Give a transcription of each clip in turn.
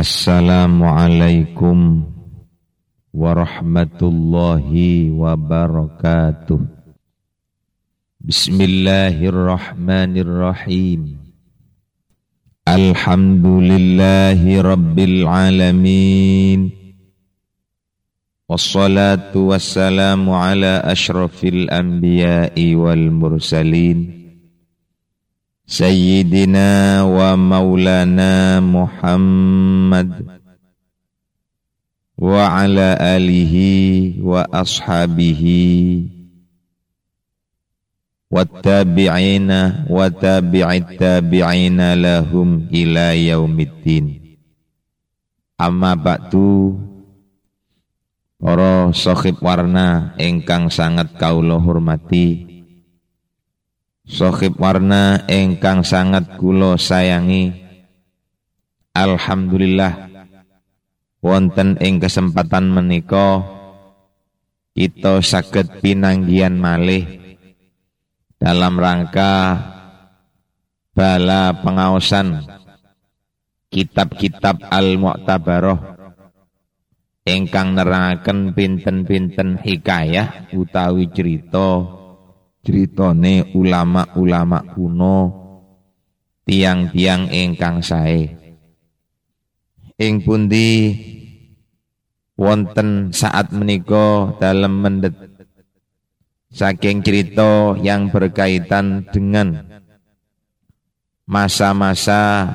Assalamualaikum warahmatullahi wabarakatuh. Bismillahirrahmanirrahim. Alhamdulillahi rabbil alamin. Wassalatu wassalamu ala ashrafil anbiya'i wal mursalin. سيدنا ومولانا محمد وعلى آله وأصحابه والتابعين وتابع التابعين لهم إلى يوم الدين أما بعد Para sohib warna ingkang sangat kaulo hormati Sohib warna engkang sangat kulo sayangi. Alhamdulillah wonten ing kesempatan menika kita saged pinanggian malih dalam rangka bala pengaosan kitab-kitab al-mu'tabaroh ingkang nerangaken pinten-pinten hikayah utawi cerita critane ulama-ulama kuno tiang-tiang ingkang sae. Ing pundi? Wonten saat menika dalam mendet saking cerita yang berkaitan dengan masa-masa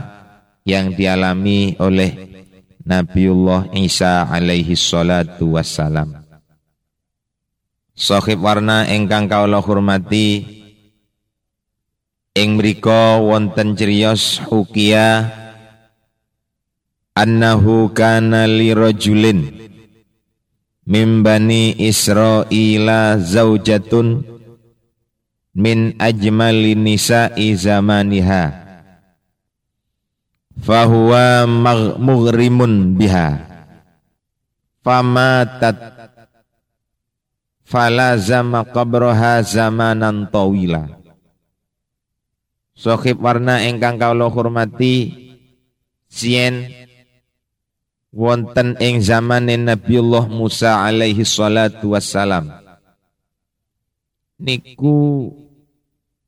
yang dialami oleh Nabiullah Isa alaihi salatu wassalam. Sohib warna engkang kaula hormati ing mriku wonten criyos hukia annahu kana li rajulin min bani Israila zaujatun min ajmali nisa'i zamaniha fahuwa mughrimun biha famatat falazama qabraha zamanan tawila. Sohib warna engkang kaulo hormati sien wonten ing zaman Nabiullah Musa alaihi salatu wassalam. Niku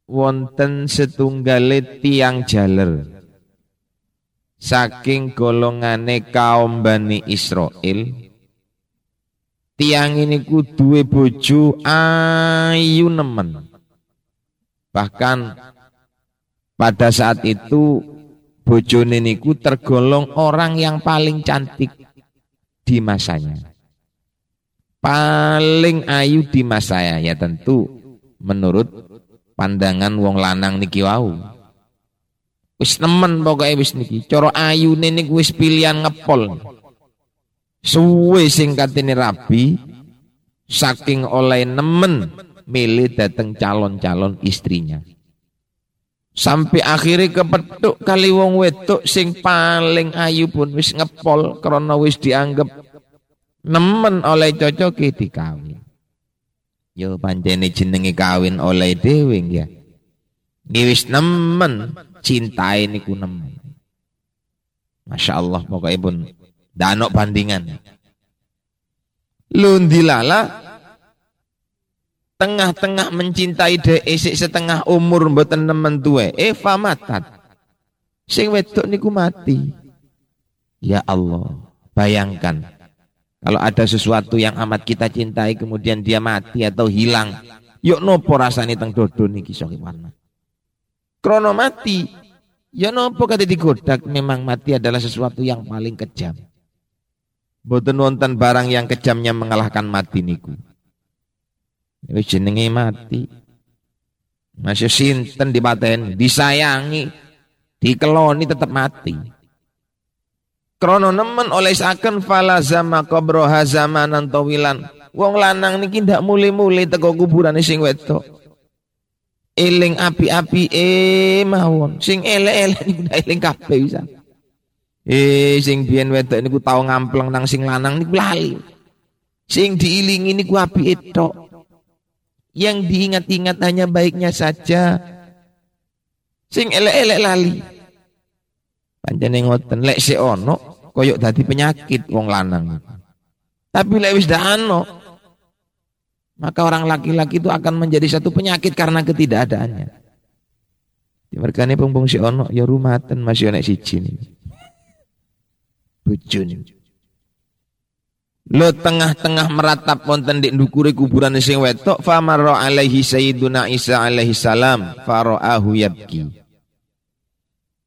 wonten setunggale tiang jaler saking golongane kaum Bani Israel tiang ini ku duwe bojo ayu nemen. Bahkan pada saat itu bojo niku tergolong orang yang paling cantik di masanya. Paling ayu di masanya ya tentu menurut pandangan wong lanang niki wau. Wis nemen pokoknya wis niki. Coro ayu niku wis pilihan ngepol. Suwe ini rabi saking oleh nemen milih dateng calon-calon istrinya. Sampai akhirnya kepetuk kali wong wedok sing paling ayu pun wis ngepol karena wis dianggap nemen oleh cocok dikawin. Yo pancene jenenge kawin oleh dewi ya. Wis nemen cintai niku nemen. Masya Allah pokoknya pun Danok bandingan. Lundilala tengah-tengah mencintai de esik setengah umur mboten nemen tuwe. Eva matat sing wedok niku mati. Ya Allah bayangkan. Kalau ada sesuatu yang amat kita cintai kemudian dia mati atau hilang yuk nopo rasane teng dodo niki sok warna? Krono mati ya nopo kata digodak memang mati adalah sesuatu yang paling kejam Boten wonten barang yang kejamnya mengalahkan mati niku. Wis jenenge mati. Masih sinten dipaten, disayangi, dikeloni tetap mati. Krono nemen oleh saken fala zama qabroha zamanan tawilan. Wong lanang niki ndak muli-muli teko kuburan sing wedok. Eling api-api eh mawon. Sing elek-elek niku ndak eling kabeh bisa. Eh sing biyen wedok niku tau ngampleng nang sing lanang niku lali. Sing diilingi niku api itu. Yang diingat-ingat hanya baiknya saja. Sing elek-elek lali. Panjane ngoten lek si ono koyok dadi penyakit wong lanang. Tapi lek wis ano, maka orang laki-laki itu akan menjadi satu penyakit karena ketidakadaannya. Di merkane pung si ono ya rumatan masih ana siji nih. Bojone. Lo tengah-tengah meratap wonten di ndukure kuburan sing wetok famarra alaihi sayyiduna Isa alaihi salam faraahu yabki.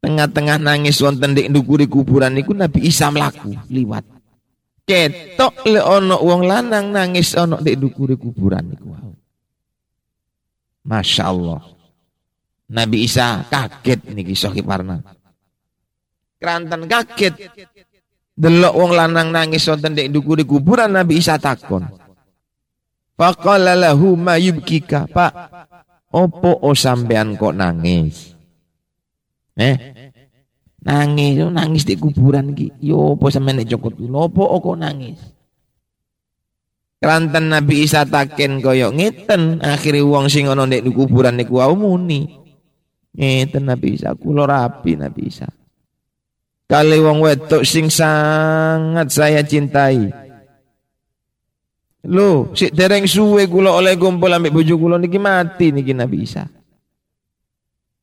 Tengah-tengah nangis wonten di ndukure kuburan niku Nabi Isa mlaku liwat. Ketok le ono wong lanang nangis ono di ndukure kuburan niku. Masya Allah. Nabi Isa kaget niki Sohib Parna. Kerantan kaget Delok wong lanang nangis wonten ndek ndukure kuburan Nabi Isa takon. Faqala lahu ma yubkika, Pak. Opo o sampean kok nangis? Eh? Nangis, nangis di kuburan ki. Yo opo sampean nek cokot Opo kok nangis? Keranten Nabi Isa taken koyo ngeten, akhirnya wong sing ana ndek kuburan niku wau muni. Ngeten Nabi Isa, kula rapi Nabi Isa. Kali wong wedok sing sangat saya cintai. Lo, si dereng suwe kula oleh kumpul ambek bojo kula niki mati niki Nabi Isa.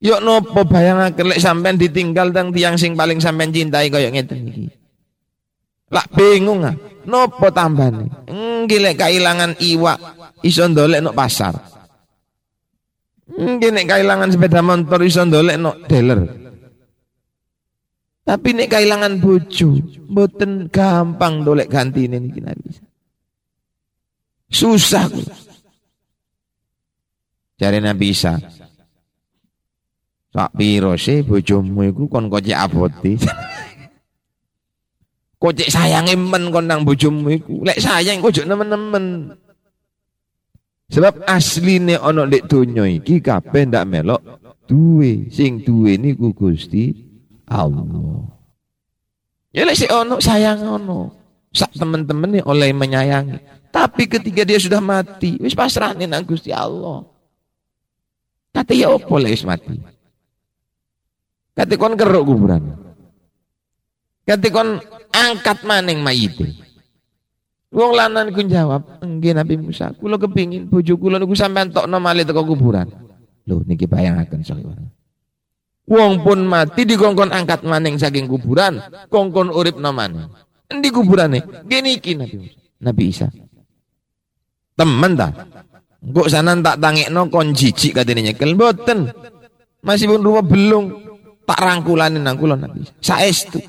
Yuk nopo bayangaken lek sampean ditinggal teng tiang sing paling sampean cintai kaya ngeten niki. Lak bingung ah. Nopo tambane? Nggih lek kailangan iwak iso ndolek nok pasar. Nggih nek kailangan sepeda motor iso ndolek nok dealer. Tapi nek kehilangan bojo, mboten gampang dolek ganti niki bisa. Susah. Cari Nabi Isa. Sak piro sih bojomu iku kon kocek aboti. kocek sayange men kon nang bojomu iku. Lek sayang kok nemen-nemen. Sebab asline ana ndek donya iki kabeh ndak melok duwe. Sing duwe niku Gusti Allah. Ya lek si ono sayang ono. Sak teman-teman nih oleh menyayangi. Tapi ketika dia sudah mati, wis pasrah nang Gusti Allah. Kata ya opo wis mati. Kata kon keruk kuburan. Kata kon angkat maning mayit. Wong lanang ku jawab, "Nggih Nabi Musa, kula kepingin bojo kula niku sampean tokno malih teko kuburan." Loh niki bayangaken sakiwan. Wong pun mati dikongkon angkat maning saking kuburan, kongkon urip namane. Endi kuburane? Gini iki Nabi Nabi Isa. Temen ta? Kok sana tak tangekno kon jijik katene nyekel mboten. Masih pun rumah belum tak rangkulanin nang kula Nabi Isa. Saestu.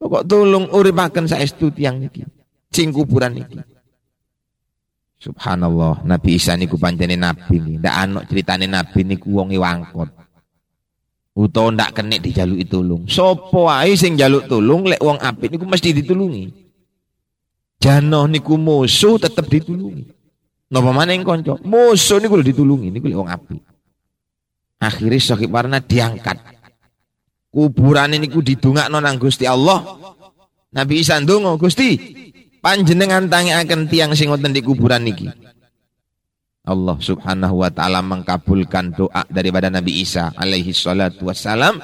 Kok tulung uripaken saestu tiang niki. Sing kuburan niki. Subhanallah, Nabi Isa niku pancene nabi niki. Ndak ana critane nabi niku wonge wangkot. Utawa ndak kenek dijaluki tulung. Sopo ae sing jaluk tulung lek wong apik niku mesti ditulungi. Janoh niku musuh tetep ditulungi. Napa maning kanca? Musuh niku ditulungi niku lek wong apik. Akhirnya Syekh Warna diangkat. Kuburan niku didongakno nang Gusti Allah. Nabi Isa ndonga, Gusti, panjenengan tangi akan tiang sing wonten di kuburan niki. Allah subhanahu wa ta'ala mengkabulkan doa daripada Nabi Isa alaihi salatu wassalam.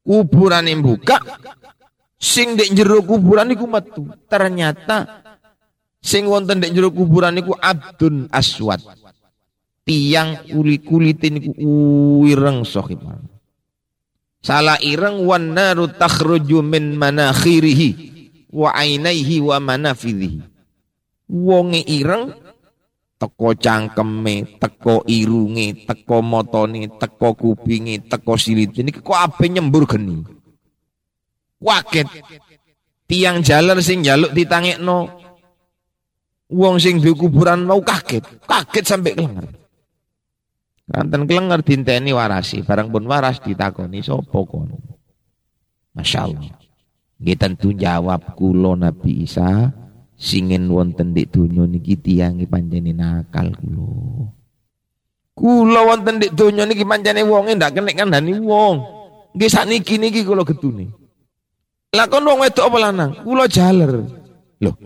Kuburan yang buka. Sing dek jero kuburan niku metu. Ternyata sing wonten dek jero kuburan niku abdun aswad. Tiang kulit kulit niku ireng sohib salah ireng wan naru takhruju min manakhirihi wa ainaihi wa manafidhihi. Wonge ireng teko cangkeme, teko irunge, teko motone, teko kupinge, teko silit. Ini kok ape nyembur geni. Waket. Tiang jalan sing jaluk ditangekno. Wong sing di kuburan mau kaget, kaget sampai kelengar. Kanten kelengar dinteni warasi, barang pun waras ditakoni sapa kono. Masya Allah. Nggih tentu jawab kulo Nabi Isa singen wonten di donya niki tiyangi panjene nakal kula. Kula wonten di donya niki pancene wonge ndak kenek kandhani wong. Nggih sakniki niki kula getune. Lah kon wong wedok apa lanang? Kula jaler. Loh.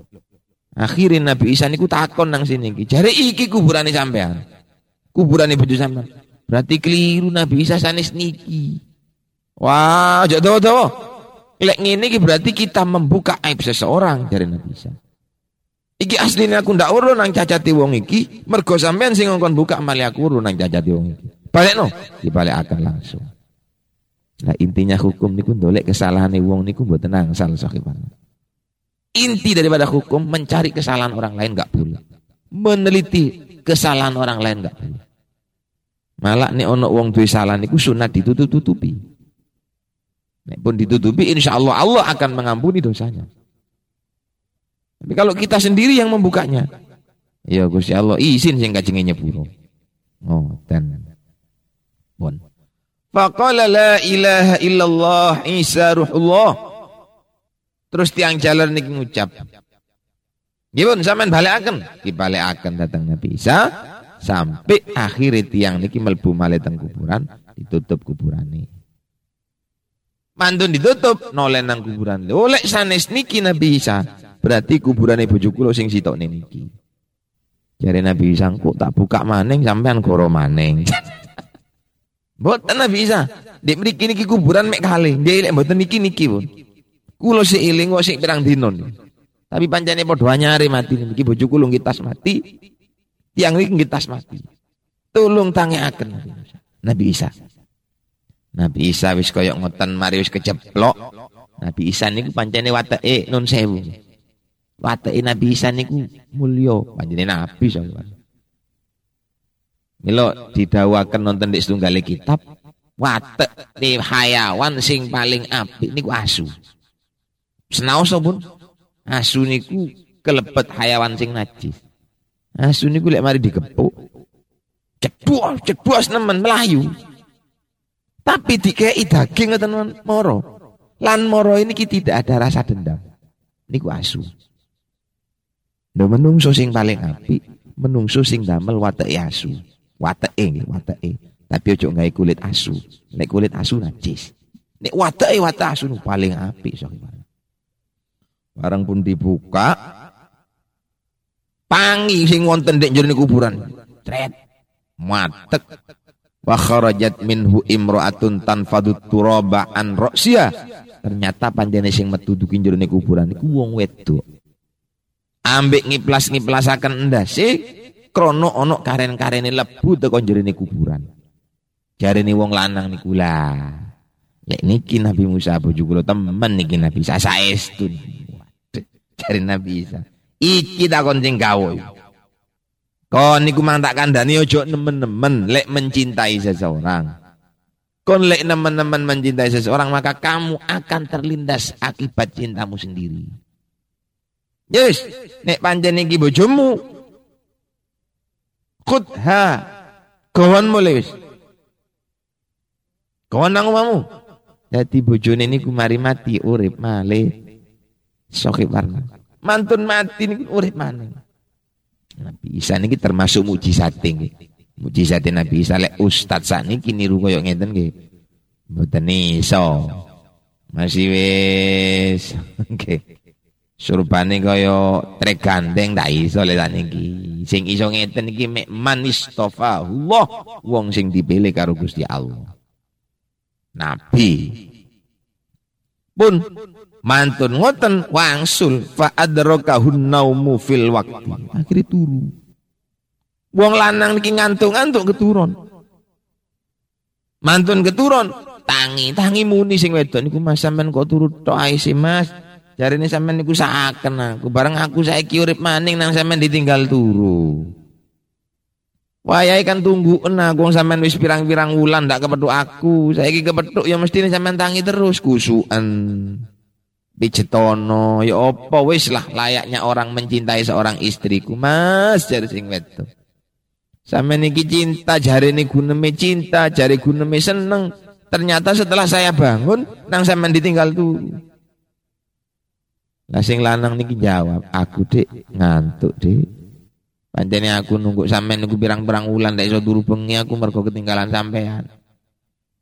Akhirnya Nabi Isa niku takon nang sini iki. Jare iki kuburane sampean. Kuburane bojo sampean. Berarti keliru Nabi Isa sanes niki. Wah, aja dawa-dawa. Lek ngene iki berarti kita membuka aib seseorang dari Nabi Isa. Iki aslinya aku ndak urun nang cacati wong iki, mergo sampean sing ngongkon buka mali aku urun nang cacati wong iki. Balekno, akan langsung. Nah intinya hukum niku ndolek kesalahan wong niku mboten angsal sakipan. Inti daripada hukum mencari kesalahan orang lain nggak boleh. Meneliti kesalahan orang lain nggak boleh. Malah nih ono wong duwe salah niku sunat ditutup-tutupi. Nek pun ditutupi insya Allah Allah akan mengampuni dosanya. Tapi kalau kita sendiri yang membukanya, ya Gusti Allah izin sing kajenge nyepuro. Oh, dan bon. Faqala la ilaha illallah Isa ruhullah. Terus tiang jalan niki ngucap. Gimana sampean balekaken? Dibalekaken datang Nabi Isa sampai akhir tiang niki melbu malih teng kuburan, ditutup kuburane. Mantun ditutup nolen nang kuburan. Oleh sanes niki Nabi Isa Berarti kuburan ibu kula sing sitok niki. Jare Nabi Isa kok tak buka maning sampean goro maning. Mboten Nabi Isa. Dek mriki niki kuburan mek kali. Dia lek mboten niki niki pun. Kulo sik eling kok sik pirang dino. Tapi pancene padha anyare mati niki bojo kula ngitas mati. Tiang niki ngitas mati. Tolong tangiaken Nabi Isa. Nabi Isa wis koyok ngoten mari wis kejeblok. Nabi Isa niku pancene wateke nun sewu. Wateke Nabi Isa niku mulya, panjenengan nabi soalnya. Milo didawakan nonton di setunggal kitab, watek di hayawan sing paling apik niku asu. Senaos pun asu niku kelepet hayawan sing najis. Asu niku lek mari digepuk, cebus, cebus nemen melayu. Tapi dikei daging ngoten moro. Lan moro ini kita tidak ada rasa dendam. Niku asu. Ndo menungso sing paling apik, menungso sing damel wateke asu. Wateke, wateke. Tapi ojo gawe kulit asu. Nek kulit asu najis. Nek wateke watak asu paling apik sok Barang pun dibuka, pangi sing wonten dek jero kuburan. Tret. Matek. Wa kharajat minhu imra'atun tanfadut turaba an ra'siya. Ternyata panjene sing metu dukin jero kuburan iku wong wedok ambek ngiplas-ngiplasaken ndase krono ono karen-karene lebu teko jerene kuburan. Jarene wong lanang niku lah. Lek niki Nabi Musa bojo kula temen niki Nabi Isa saestu. Jare Nabi Isa. Iki takon sing gawe. Kon niku mang tak kandhani ojo nemen-nemen lek mencintai seseorang. Kon lek nemen-nemen mencintai seseorang maka kamu akan terlindas akibat cintamu sendiri. Yes, nek pancen iki bojomu. Khudha. Kawan mulai wis. Kawan nang omamu. Dadi bojone niku mari mati urip malih. Sokip warna. Mantun mati niku urip maneh. Nabi Isa niki termasuk mujizat nggih. Mujizat Nabi Isa lek ustaz sakniki niru koyo ngeten nggih. Mboten iso. Masih wis. Oke. Surbane kaya trek gandeng tak iso le niki. Sing iso ngeten iki mek man istofa Allah wong sing dipilih karo Gusti Allah. Nabi. Pun mantun ngoten wangsul fa adrakahun naumu fil waqti. Akhire turu. Wong lanang niki ngantuk-ngantuk keturun. Mantun keturun, tangi, tangi muni sing wedok niku Mas sampean kok turu tok ae sih Mas. Jari ini sampean niku saken aku. Bareng aku saya urip maning nang sampean ditinggal turu. Wayai kan tunggu enak wong sampean wis pirang-pirang wulan ndak kepethuk aku. Saiki kepethuk ya mesti sampean tangi terus kusukan. Pijetono ya apa wis lah layaknya orang mencintai seorang istriku Mas jari sing wedok. Sampean niki cinta jari ini guneme cinta, jari guneme seneng. Ternyata setelah saya bangun nang sampean ditinggal turu. Lah sing lanang niki jawab, aku dek ngantuk dek. Pancene aku nunggu sampean nunggu pirang-pirang wulan ndak iso turu bengi aku mergo ketinggalan sampean.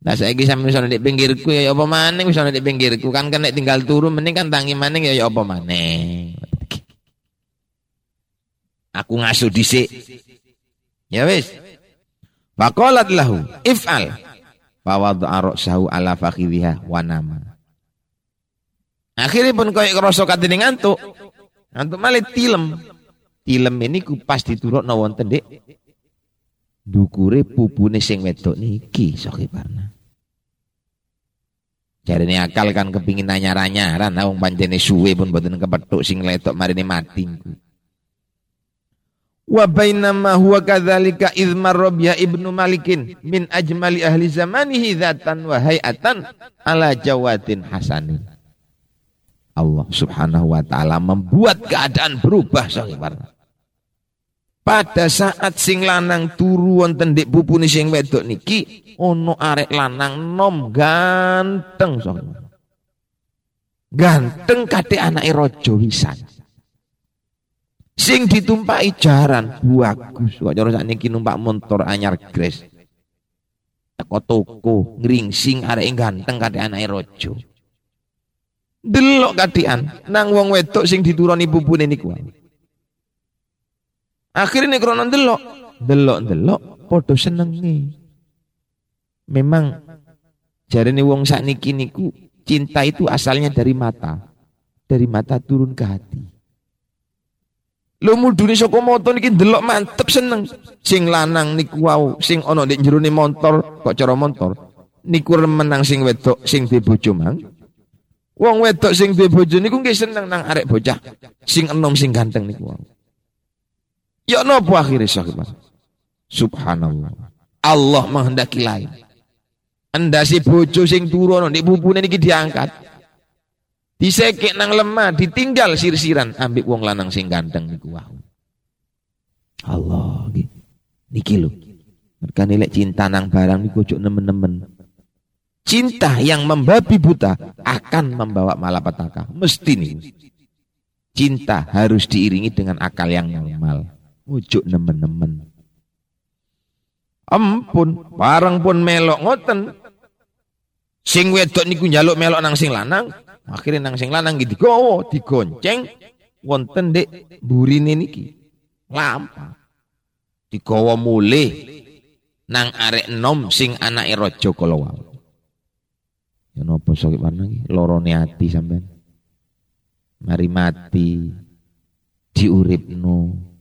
Lah saiki sampean iso ndek pinggirku ya, ya apa maning iso ndek pinggirku kan kan tinggal turu mending kan tangi maning ya ya apa maning. Aku ngasuh dhisik. Ya wis. Faqalat lahu if'al. Fa wada'a ra'sahu ala fakhidhiha wa nama. Akhirnya pun kaya kerosok katene ngantuk. Ngantuk malah tilem. Tilem ini ku pas diturukno wonten Dik. Dukure pupune sing wedok niki. Jadi ini akal kan kepingin nanya-nanya, wong panjene suwe pun boten kepethuk sing letok marini mati. Wa bainama huwa kadzalika idz marrabiya ibnu Malikin min ajmali ahli zamanihi dzatan wa hayatan ala jawatin hasanin. Allah Subhanahu wa taala membuat keadaan berubah sahabat. Pada saat sing lanang turu wonten ndek pupune sing wedok niki ono arek lanang nom ganteng soalnya. Ganteng kate anake raja wisan. Sing ditumpai jaran bagus. Kok cara sakniki numpak motor anyar gres. Teko toko ngringsing arek ganteng kate anake raja. Delok katian nang wong wedok sing dituruni pupune niku. Akhirnya krono delok, delok-delok padha senenge memang jarene wong sakniki niku cinta itu asalnya dari mata. Dari mata turun ke hati. Lo mudune saka mata niki ndelok mantep seneng. Sing lanang niku wau, sing ana ndek jerone motor, kok cara motor. Niku remenang sing wedok sing di bojo mang. Wong wedok sing di bojo niku seneng nang arek bocah sing enom sing ganteng niku wau. Ya napa akhire sahabat? Subhanallah. Allah menghendaki lain. Endasi bojo sing turun di bubune niki diangkat. Disekek nang lemah, ditinggal sir-siran ambek wong lanang sing ganteng niku. Allah niki lho. Mereka nilai cinta nang barang niku ojo nemen-nemen. Cinta yang membabi buta akan membawa malapetaka. Mesti nih. Cinta harus diiringi dengan akal yang normal. Ojo nemen-nemen. Ampun, barang pun melok ngoten. Sing wedok niku njaluk melok nang sing lanang, akhirnya nang sing lanang gitu digowo, digonceng wonten dek burine niki. Lampa. Digowo mulih nang arek enom sing anake raja kala wau. Ya napa sok warna iki? Lorone ati sampean. Mari mati diuripno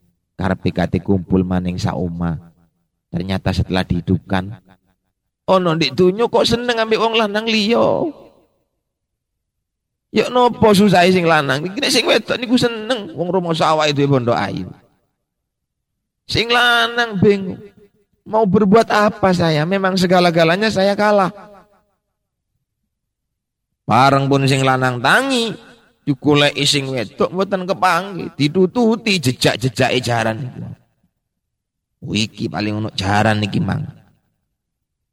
karepe kate kumpul maning sak omah. Ternyata setelah dihidupkan Ono ndik dunyo kok seneng ambil wong lanang liya. Ya nopo susah sing lanang? Iki sing wedok niku seneng wong rumah sawah itu bondo ayu. Sing lanang bingung. Mau berbuat apa saya? Memang segala-galanya saya kalah. Bareng pun sing lanang tangi, cukule sing wedok mboten kepanggih, ditututi jejak-jejak jaran Wiki paling ono jaran niki mang.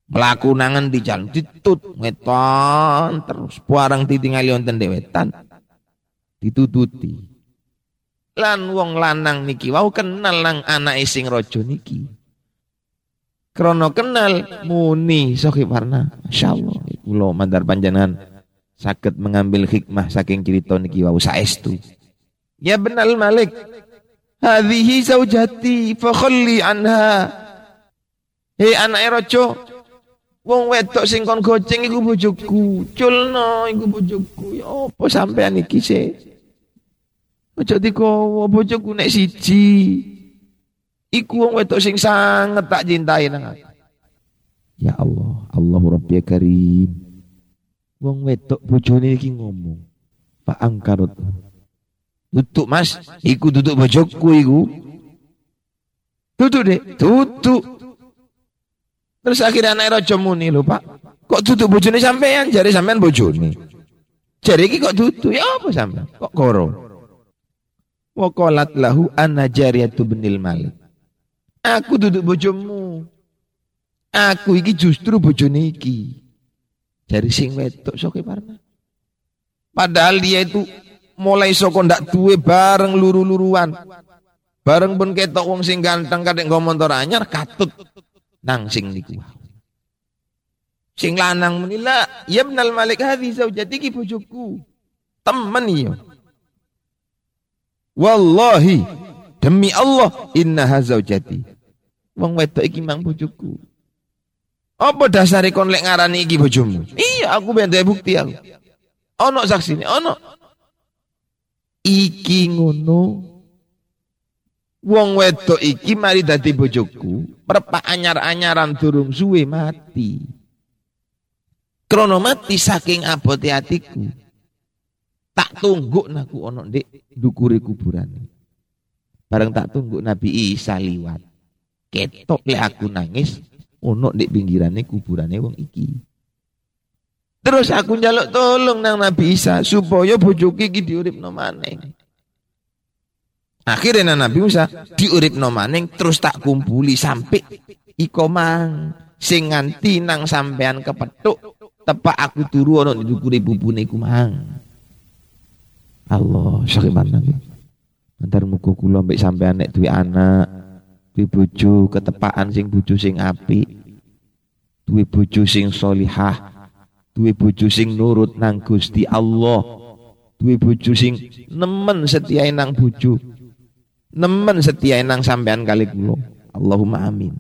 Melaku nangan di jalan ditut weton terus puarang ditinggali wonten dewetan ditututi. Lan wong lanang niki wau kenal nang anak sing raja niki. Krono kenal muni Sohi Warna. Masyaallah kula mandar panjenengan sakit mengambil hikmah saking cerita niki wau saestu. Ya benar Malik. Hadhihi zaujati fa khalli anha. Hei anak raja, Wong wedok sing kon goceng iku bojoku. Culno iku bojoku. Ya apa sampean iki sih? Aja dikowo bojoku nek siji. Iku wong wedok sing sangat tak cintai nang Ya Allah, Allahu Rabbi Karim. Wong wedok bojone iki ngomong. Pak angkarut. Tutuk mas, iku duduk bojoku iku. Tutuk deh, tutuk. Terus akhirnya anak raja muni lho Pak. Kok tutup bojone sampean? Jari sampean bojone. Jari iki kok tutup? Ya apa sampean? Kok koro? Wa qalat lahu anna jariyatu binil malik. Aku duduk bojomu. Aku iki justru bojone iki. Jari sing wedok soke parna. Padahal dia itu mulai soko ndak duwe bareng luru-luruan. Bareng pun ketok wong sing ganteng kadek ngomong motor anyar katut nang sing niku. Sing lanang menila ya benal malik hadhi zaujati ki bojoku. Temen iya. Wallahi demi Allah inna zaujati. Wong wedok iki mang bojoku apa dasare kon lek ngarani iki bojomu iya aku ben bukti aku ono saksi ini ono iki ngono. Wong wedok iki mari dadi bojoku, perpak anyar-anyaran durung suwe mati. Krono mati saking abote atiku. Tak tunggu naku ono ndek dukure kuburan. Bareng tak tunggu Nabi Isa liwat. Ketok le aku nangis ono ndek pinggirane kuburane wong iki. Terus aku njaluk tolong nang Nabi Isa supaya bojoku iki diuripno maneh. Akhirnya nang Nabi Musa diuripno maneh terus tak kumpuli sampai iko mang sing nganti nang sampean kepethuk tepak aku turu ana di dukure bubune iku mang. Allah sakit banget. Antar muga kula mbek sampean nek duwe anak, duwe bojo ketepaan sing bojo sing apik, duwe bojo sing solihah, duwe bojo sing nurut nang Gusti Allah. Duwe bojo sing nemen setia nang bojo. Nemen setia nang sampean kali kula. Allahumma amin.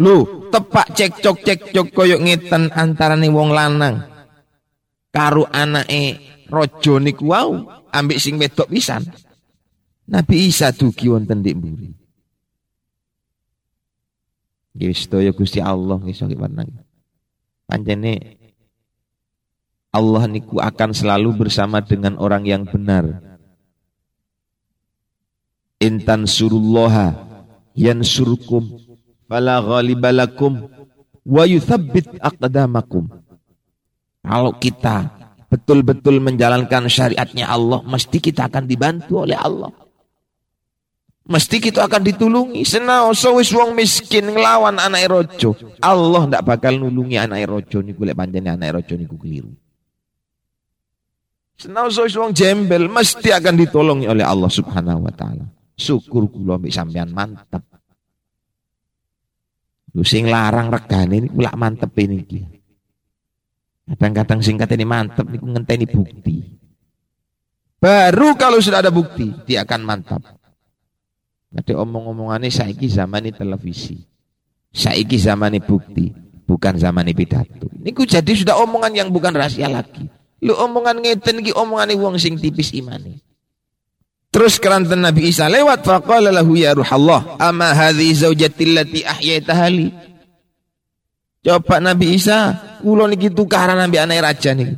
Lu tepak cekcok cekcok koyok ngeten antarane wong lanang. Karo anake raja niku wau ambek sing wedok pisan. Nabi Isa dugi wonten dik mburi Nggih sedaya Gusti Allah nggih sakit Pancene Allah niku akan selalu bersama dengan orang yang benar. Intan surullaha yansurkum fala ghalibalakum wa yuthabbit aqdamakum. Kalau kita betul-betul menjalankan syariatnya Allah, mesti kita akan dibantu oleh Allah. Mesti kita akan ditulungi. Senaoso wis wong miskin ngelawan anak rojo. Allah ndak bakal nulungi anak rojo niku lek panjene anak rojo niku keliru. Senaoso wis wong jembel mesti akan ditolongi oleh Allah Subhanahu wa taala. Syukur kula mbek sampean mantep. Lu sing larang regane niku lak mantep niki. Kadang-kadang singkat ini mantep niku ngenteni bukti. Baru kalau sudah ada bukti, dia akan mantap. Ada omong-omongannya saiki zaman televisi. Saiki zaman bukti, bukan zaman pidato. Ini jadi sudah omongan yang bukan rahasia lagi. Lu omongan ngeten omongan wong sing tipis imani. Terus kerantan Nabi Isa lewat faqala lahu ya ruhallah ama hadhi zaujati allati ahyaitaha li. Coba Nabi Isa, kula niki tukaran ambil anak raja niki.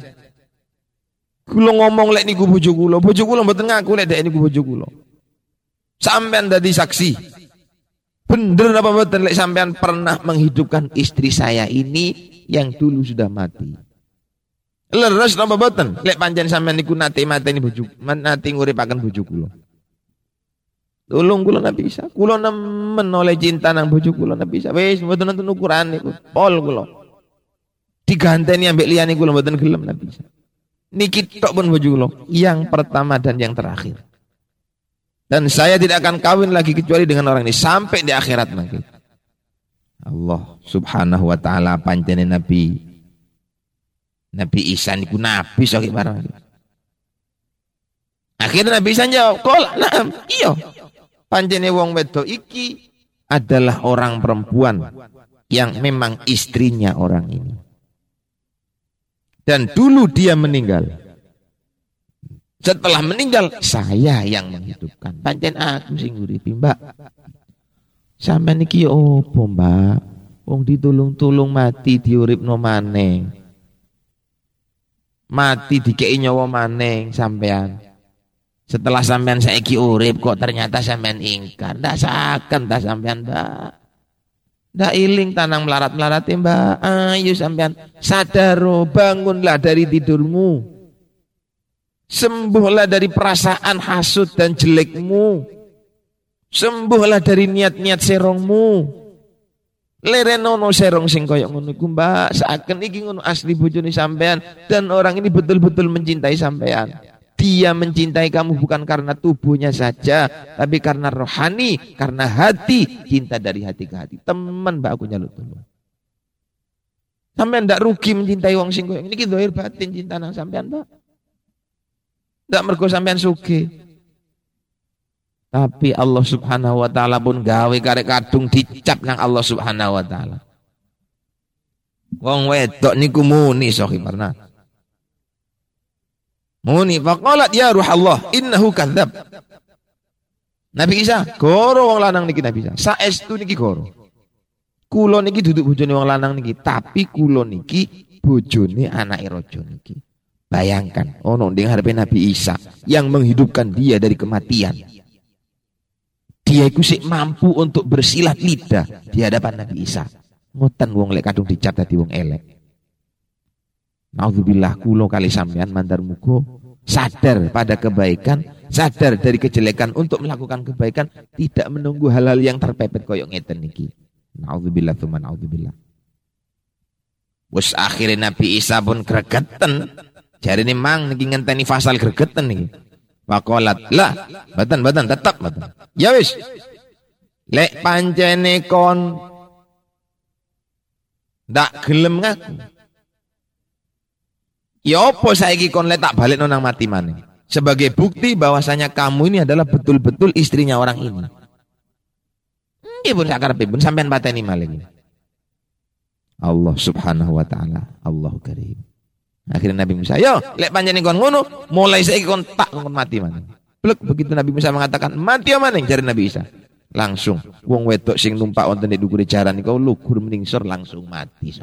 Kula ngomong lek niku bojo kula, bojo kula mboten ngaku lek dek niku bojo kula. Sampean dari saksi. Bener apa betul lek sampean pernah menghidupkan istri saya ini yang dulu sudah mati. Leres apa betul lek panjang sampean niku nate mati ini bojo nate nguripaken bojo kula. Tolong kula nabi bisa. Kula nemen oleh cinta nang bojo kula nabi bisa. Wis mboten nonton ukuran niku. Pol kula. Diganteni ambek liyane kula mboten gelem nabi bisa. Niki tok pun bojo kula. Yang pertama dan yang terakhir. Dan saya tidak akan kawin lagi kecuali dengan orang ini sampai di akhirat nanti. Allah subhanahu wa ta'ala pancene Nabi Nabi Isa niku nabi sakit barang. Akhirnya Nabi Isa jawab, "Kol, nah, iya." Pancene wong wedok iki adalah orang perempuan yang memang istrinya orang ini. Dan dulu dia meninggal. Setelah meninggal saya yang menghidupkan. Pancen aku sing nguripi, Mbak. Sampeyan iki opo, Mbak? Wong ditulung-tulung mati diuripno maneng. Mati dikei nyawa maneng sampean. Setelah sampean saiki urip kok ternyata sampean ingkar. Ndak saken ta sampean, Mbak. Ndak iling tanang melarat-melarat Mbak. Ayo sampean sadaro bangunlah dari tidurmu. Sembuhlah dari perasaan hasut dan jelekmu. Sembuhlah dari niat-niat serongmu. Lerenono serong sing koyok ngono iku Mbak, seakan iki ngono asli bojone sampean dan orang ini betul-betul mencintai sampean. Dia mencintai kamu bukan karena tubuhnya saja, tapi karena rohani, karena hati, cinta dari hati ke hati. Teman Mbak aku nyaluk tolong. Sampean ndak rugi mencintai wong sing koyok ini dohir batin cinta nang sampean, Mbak. Tidak mergo sampean suge. Tapi Allah Subhanahu wa taala pun gawe karek kadung dicap nang Allah Subhanahu wa taala. Wong wedok niku muni sohi pernah. Muni faqalat ya ruh Allah innahu kadzab. Nabi Isa goro wong lanang niki Nabi Isa. Saestu niki goro. Kulo niki duduk bojone wong lanang niki, tapi kulo niki bojone anak raja niki. Bayangkan, ono ning ngarepe Nabi Isa yang menghidupkan dia dari kematian. Dia itu sih mampu untuk bersilat lidah di hadapan Nabi Isa. Ngoten wong lek kadung dicap dadi wong elek. Nauzubillah kulo kali sampean mandar mugo sadar pada kebaikan, sadar dari kejelekan untuk melakukan kebaikan, tidak menunggu hal-hal yang terpepet koyok ngeten niki. Nauzubillah tsumma nauzubillah. Wes akhirnya Nabi Isa pun gregetan. Jari ini mang niki ngenteni fasal gregetan niki. Wakolat lah, batan batan tetap batan. Ya wis. Lek pancene kon ndak gelem ngaku. Ya apa saiki kon lek tak balik nonang mati mana? Sebagai bukti bahwasanya kamu ini adalah betul-betul istrinya orang ini. Nggih pun sakarepe pun sampean pateni maling. Allah Subhanahu wa taala, Allahu Karim. Akhirnya Nabi Musa, "Yo, lek panjene kon ngono, mulai saiki kon tak kon mati maning." Plek begitu Nabi Musa mengatakan, "Mati ya maning?" jari Nabi Isa. Langsung wong wedok sing numpak wonten di dukure jaran niku lugur meningsor langsung mati.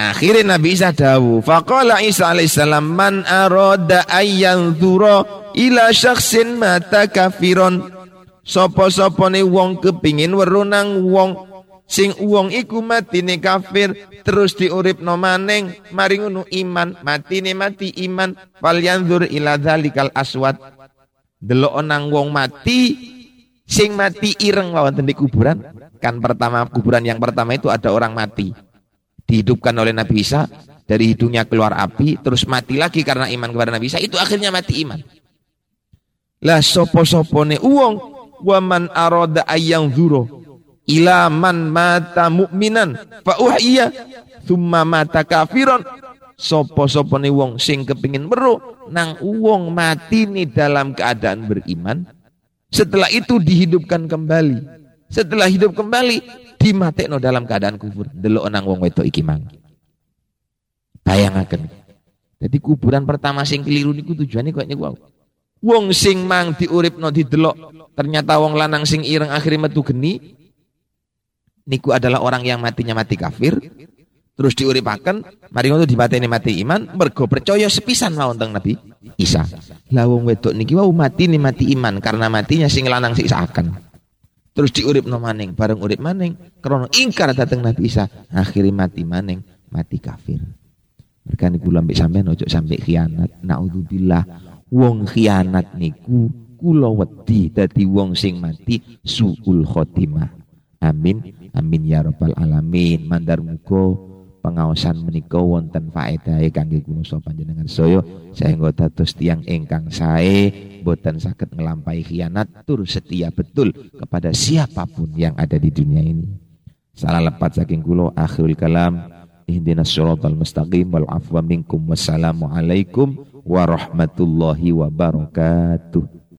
Akhirnya Nabi Isa dawu, faqala Isa alaihissalam man arada ayyan ila syakhsin mata kafiron Sopo-sopo ne wong kepingin werunang wong sing wong iku matine kafir terus diuripno maneng mari ngono iman matine mati iman fal yanzur ila dzalikal aswad. Delok nang wong mati sing mati ireng wonten di kuburan. Kan pertama kuburan yang pertama itu ada orang mati. Dihidupkan oleh Nabi Isa dari hidungnya keluar api terus mati lagi karena iman kepada Nabi Isa itu akhirnya mati iman. Lah sopo-sopone uang waman arada ayang zuro ila man mata mukminan fa uhiyya thumma mata kafiron sopo-sopo nih wong sing kepingin meru nang wong mati nih dalam keadaan beriman. Setelah itu dihidupkan kembali. Setelah hidup kembali no dalam keadaan kufur. Delok nang wong wedok iki mang. Bayangaken. Jadi kuburan pertama sing keliru niku tujuannya kok niku Wong sing mang diuripno didelok ternyata wong lanang sing ireng akhirnya metu geni niku adalah orang yang matinya mati kafir terus diuripaken mari ngono dipateni mati iman mergo percaya sepisan mawon teng Nabi Isa. Lah wong wedok niki wau mati nih mati iman karena matinya sing lanang sik akan terus diuripno maning bareng urip maning krana ingkar dateng Nabi Isa akhirnya mati maning mati kafir. Mereka niku lambek sampean ojo sampai khianat. Naudzubillah wong khianat niku kula wedi dadi wong sing mati suul khotimah amin. Amin ya rabbal alamin. Mandar muga pengawasan menika wonten faedahe kangge kula panjenengan saya sehingga dados tiang ingkang sae boten saged ngelampahi khianat tur setia betul kepada siapa pun yang ada di dunia ini. Salah lepat saking kula akhirul kalam ihdinas siratal mustaqim wal afwa minkum wassalamu alaikum warahmatullahi wabarakatuh